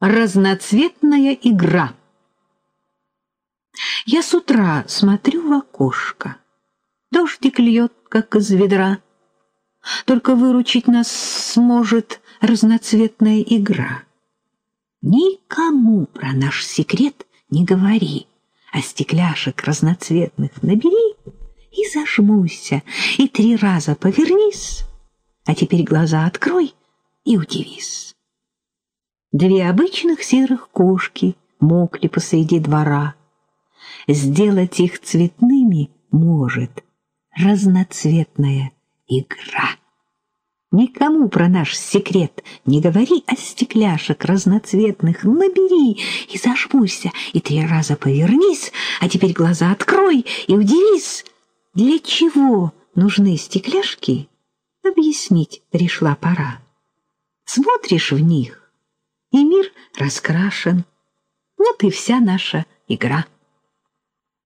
Разноцветная игра. Я с утра смотрю в окошко. Дождик льет, как из ведра. Только выручить нас сможет разноцветная игра. Никому про наш секрет не говори, а стекляшек разноцветных набери и зажмуйся, и три раза повернись, а теперь глаза открой и удивись. Две обычных серых кошки мокли посреди двора. Сделать их цветными может разноцветная игра. Никому про наш секрет не говори, а стекляшек разноцветных набери и зажмуйся, и три раза повернись, а теперь глаза открой и удивись. Для чего нужны стекляшки, объяснить пришла пора. Смотришь в них, и мир раскрашен. Вот и вся наша игра.